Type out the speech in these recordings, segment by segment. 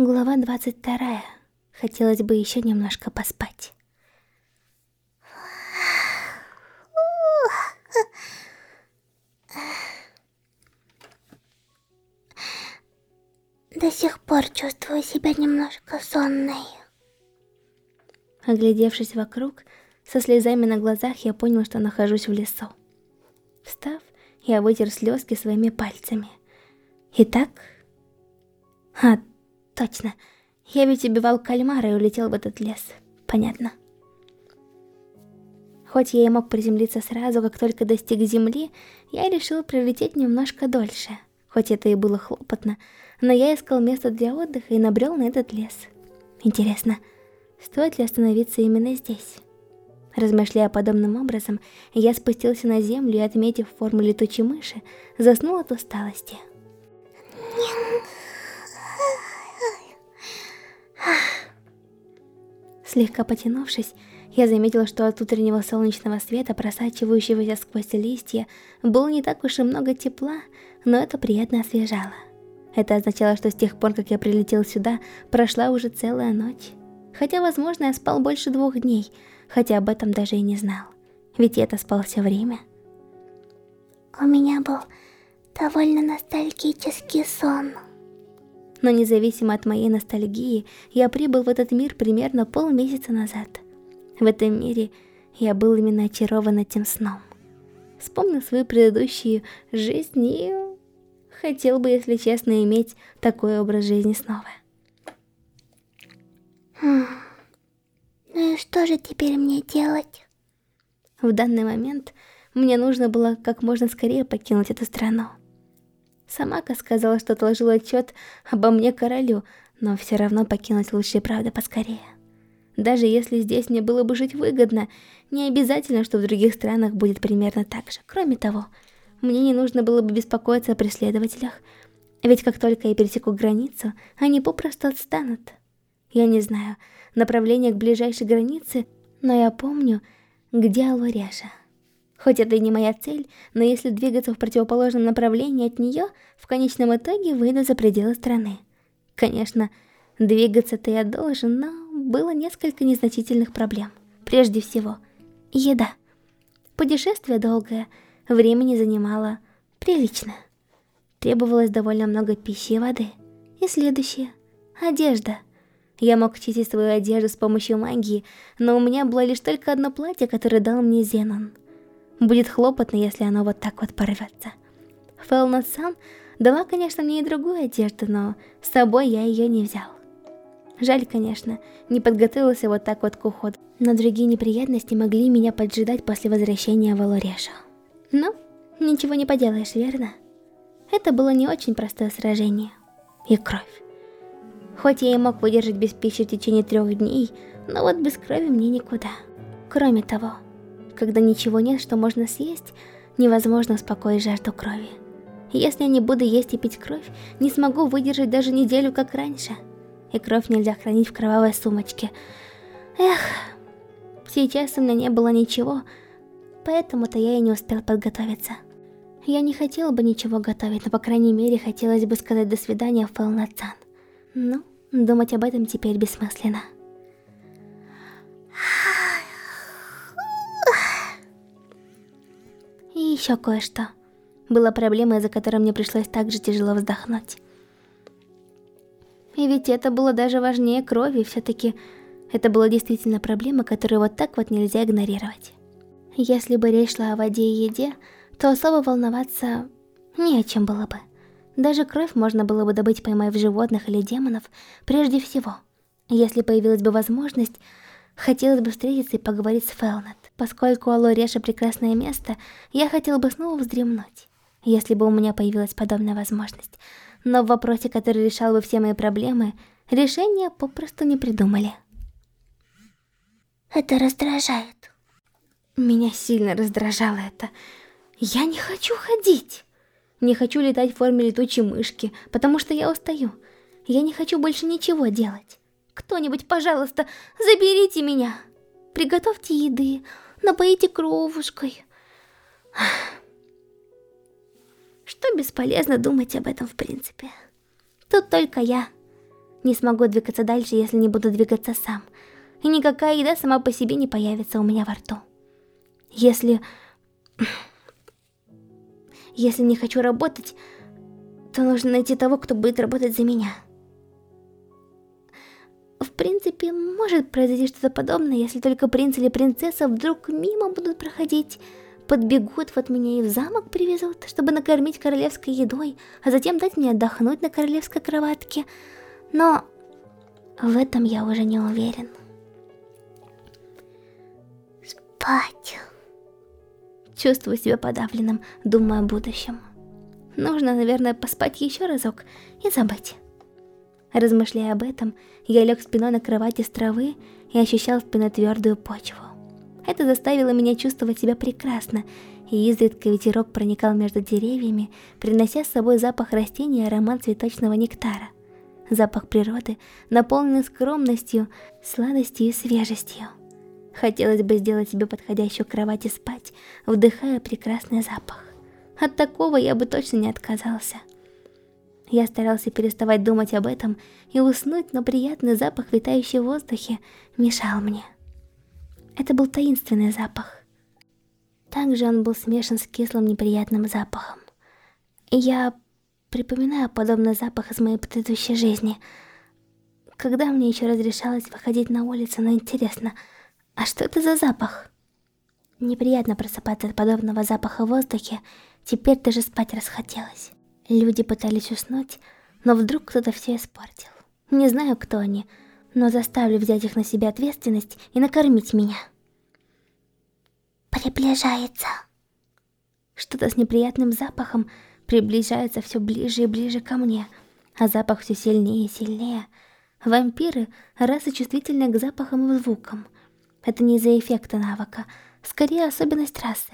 Глава 22. Хотелось бы еще немножко поспать. До сих пор чувствую себя немножко сонной. Оглядевшись вокруг, со слезами на глазах я понял, что нахожусь в лесу. Встав, я вытер слезки своими пальцами. Итак... А, точно. Я ведь убивал кальмара и улетел в этот лес. Понятно. Хоть я и мог приземлиться сразу, как только достиг земли, я решил прилететь немножко дольше. Хоть это и было хлопотно, но я искал место для отдыха и набрел на этот лес. Интересно, стоит ли остановиться именно здесь? Размышляя подобным образом, я спустился на землю и, отметив форму летучей мыши, заснул от усталости. Слегка потянувшись, я заметила, что от утреннего солнечного света, просачивающегося сквозь листья, было не так уж и много тепла, но это приятно освежало. Это означало, что с тех пор, как я прилетел сюда, прошла уже целая ночь. Хотя, возможно, я спал больше двух дней, хотя об этом даже и не знал. Ведь я-то спал все время. У меня был довольно ностальгический сон но независимо от моей ностальгии, я прибыл в этот мир примерно полмесяца назад. В этом мире я был именно очарован этим сном. Вспомнил свою предыдущую жизнь и... Хотел бы, если честно, иметь такой образ жизни снова. Хм. Ну и что же теперь мне делать? В данный момент мне нужно было как можно скорее покинуть эту страну. Самака сказала, что отложил отчет обо мне королю, но все равно покинуть лучше правда поскорее. Даже если здесь мне было бы жить выгодно, не обязательно, что в других странах будет примерно так же. Кроме того, мне не нужно было бы беспокоиться о преследователях, ведь как только я пересеку границу, они попросту отстанут. Я не знаю направление к ближайшей границе, но я помню, где Алвареша. Хоть это и не моя цель, но если двигаться в противоположном направлении от нее, в конечном итоге выйду за пределы страны. Конечно, двигаться-то я должен, но было несколько незначительных проблем. Прежде всего, еда. Путешествие долгое, времени занимало прилично. Требовалось довольно много пищи и воды. И следующее – одежда. Я мог чистить свою одежду с помощью магии, но у меня было лишь только одно платье, которое дал мне Зенон – Будет хлопотно, если оно вот так вот порвется. Фэлна-сан дала, конечно, мне и другую одежду, но с собой я ее не взял. Жаль, конечно, не подготовился вот так вот к уходу, но другие неприятности могли меня поджидать после возвращения в Алорешу. Ну, ничего не поделаешь, верно? Это было не очень простое сражение. И кровь. Хоть я и мог выдержать без пищи в течение трех дней, но вот без крови мне никуда. Кроме того, когда ничего нет, что можно съесть, невозможно успокоить жажду крови. Если я не буду есть и пить кровь, не смогу выдержать даже неделю, как раньше. И кровь нельзя хранить в кровавой сумочке. Эх, сейчас у меня не было ничего, поэтому-то я и не успел подготовиться. Я не хотела бы ничего готовить, но по крайней мере хотелось бы сказать до свидания в. Ну, думать об этом теперь бессмысленно. Еще кое-что. Была проблема, из-за которой мне пришлось так же тяжело вздохнуть. И ведь это было даже важнее крови, все-таки это была действительно проблема, которую вот так вот нельзя игнорировать. Если бы речь шла о воде и еде, то особо волноваться не о чем было бы. Даже кровь можно было бы добыть, поймав животных или демонов, прежде всего. Если появилась бы возможность, хотелось бы встретиться и поговорить с Фелнет. Поскольку Алореша прекрасное место, я хотел бы снова вздремнуть, если бы у меня появилась подобная возможность. Но в вопросе, который решал бы все мои проблемы, решения попросту не придумали. Это раздражает. Меня сильно раздражало это. Я не хочу ходить. Не хочу летать в форме летучей мышки, потому что я устаю. Я не хочу больше ничего делать. Кто-нибудь, пожалуйста, заберите меня. Приготовьте еды, напоите кровушкой. Что бесполезно думать об этом в принципе. Тут только я. Не смогу двигаться дальше, если не буду двигаться сам. И никакая еда сама по себе не появится у меня во рту. Если... Если не хочу работать, то нужно найти того, кто будет работать за меня. Принципе, может произойти что-то подобное, если только принц или принцесса вдруг мимо будут проходить, подбегут вот меня и в замок привезут, чтобы накормить королевской едой, а затем дать мне отдохнуть на королевской кроватке. Но в этом я уже не уверен. Спать. Чувствую себя подавленным, думая о будущем. Нужно, наверное, поспать еще разок и забыть. Размышляя об этом, я лег спиной на кровати с травы и ощущал спиной твердую почву. Это заставило меня чувствовать себя прекрасно, и изредка ветерок проникал между деревьями, принося с собой запах растений и аромат цветочного нектара. Запах природы, наполненный скромностью, сладостью и свежестью. Хотелось бы сделать себе подходящую кровать и спать, вдыхая прекрасный запах. От такого я бы точно не отказался. Я старался переставать думать об этом и уснуть, но приятный запах, витающий в воздухе, мешал мне. Это был таинственный запах. Также он был смешан с кислым неприятным запахом. Я припоминаю подобный запах из моей предыдущей жизни. Когда мне еще разрешалось выходить на улицу, но интересно, а что это за запах? Неприятно просыпаться от подобного запаха в воздухе, теперь даже спать расхотелось. Люди пытались уснуть, но вдруг кто-то все испортил. Не знаю, кто они, но заставлю взять их на себя ответственность и накормить меня. Приближается. Что-то с неприятным запахом приближается все ближе и ближе ко мне, а запах все сильнее и сильнее. Вампиры — раса чувствительная к запахам и звукам. Это не из-за эффекта навыка, скорее особенность расы.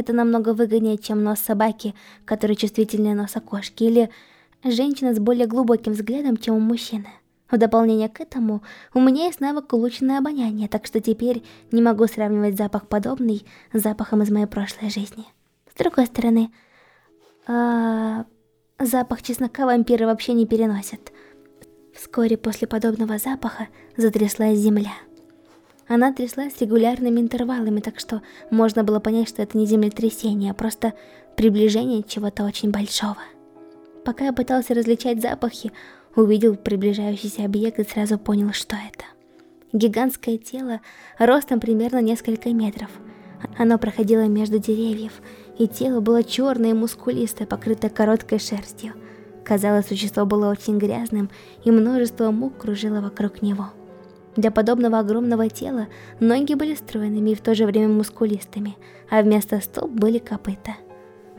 Это намного выгоднее, чем нос собаки, который чувствительнее носа кошки, или женщина с более глубоким взглядом, чем у мужчины. В дополнение к этому, у меня есть навык улучшенное обоняние, так что теперь не могу сравнивать запах подобный с запахом из моей прошлой жизни. С другой стороны, э, запах чеснока вампиры вообще не переносят. Вскоре после подобного запаха затряслась земля. Она тряслась регулярными интервалами, так что можно было понять, что это не землетрясение, а просто приближение чего-то очень большого. Пока я пытался различать запахи, увидел приближающийся объект и сразу понял, что это. Гигантское тело, ростом примерно несколько метров. Оно проходило между деревьев, и тело было черное и мускулистое, покрытое короткой шерстью. Казалось, существо было очень грязным, и множество мух кружило вокруг него. Для подобного огромного тела ноги были стройными и в то же время мускулистыми, а вместо стоп были копыта.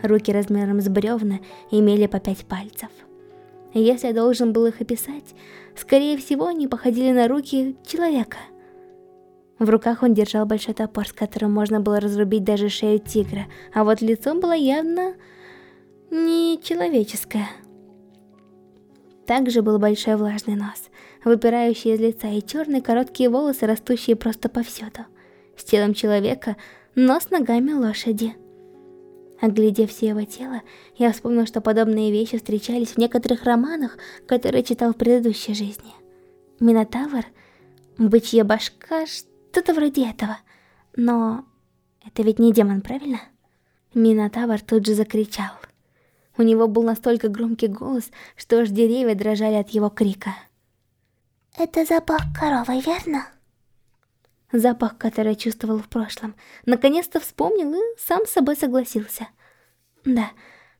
Руки размером с бревна имели по пять пальцев. Если я должен был их описать, скорее всего они походили на руки человека. В руках он держал большой топор, с которым можно было разрубить даже шею тигра, а вот лицом было явно не человеческое. Также был большой влажный нос, выпирающий из лица, и черные короткие волосы, растущие просто повсюду. С телом человека, но с ногами лошади. Оглядев все его тело, я вспомнил, что подобные вещи встречались в некоторых романах, которые читал в предыдущей жизни. Минотавр, бычья башка, что-то вроде этого. Но это ведь не демон, правильно? Минотавр тут же закричал. У него был настолько громкий голос, что аж деревья дрожали от его крика. Это запах коровы, верно? Запах, который я чувствовал в прошлом. Наконец-то вспомнил и сам с собой согласился. Да,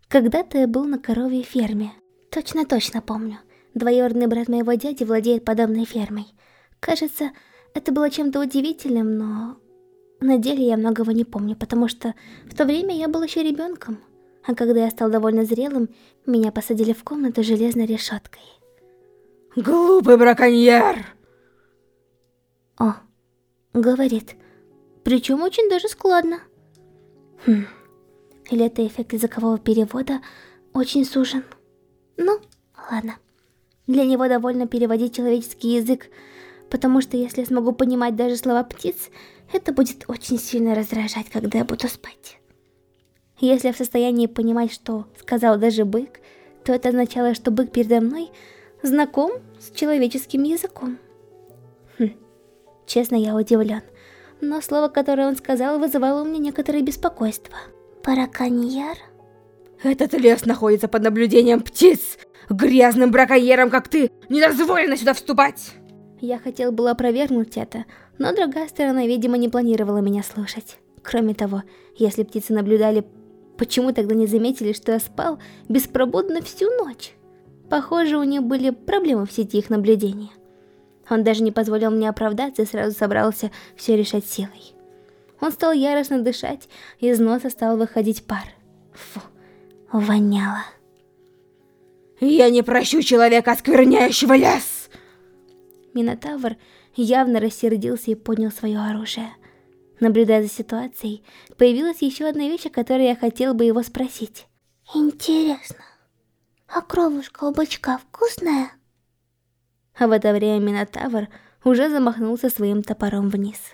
когда-то я был на коровьей ферме. Точно-точно помню. Двоюродный брат моего дяди владеет подобной фермой. Кажется, это было чем-то удивительным, но... На деле я многого не помню, потому что в то время я был еще ребенком. А когда я стал довольно зрелым, меня посадили в комнату железной решеткой. Глупый браконьер! О, говорит. Причем очень даже складно. Хм. Или это эффект языкового перевода очень сужен. Ну, ладно. Для него довольно переводить человеческий язык, потому что если я смогу понимать даже слова птиц, это будет очень сильно раздражать, когда я буду спать. Если я в состоянии понимать, что сказал даже бык, то это означало, что бык передо мной знаком с человеческим языком. Хм, честно, я удивлен. Но слово, которое он сказал, вызывало у меня некоторое беспокойство. Браконьер? Этот лес находится под наблюдением птиц. Грязным браконьерам, как ты, не дозволено сюда вступать. Я хотел было опровергнуть это, но другая сторона, видимо, не планировала меня слушать. Кроме того, если птицы наблюдали, почему тогда не заметили, что я спал беспробудно всю ночь? Похоже, у них были проблемы в сети их наблюдения. Он даже не позволил мне оправдаться и сразу собрался все решать силой. Он стал яростно дышать, из носа стал выходить пар. Фу, воняло. Я не прощу человека, оскверняющего лес! Минотавр явно рассердился и поднял свое оружие. Наблюдая за ситуацией, появилась еще одна вещь, о которой я хотел бы его спросить. Интересно, а кровушка у бычка вкусная? А в это время Минотавр уже замахнулся своим топором вниз.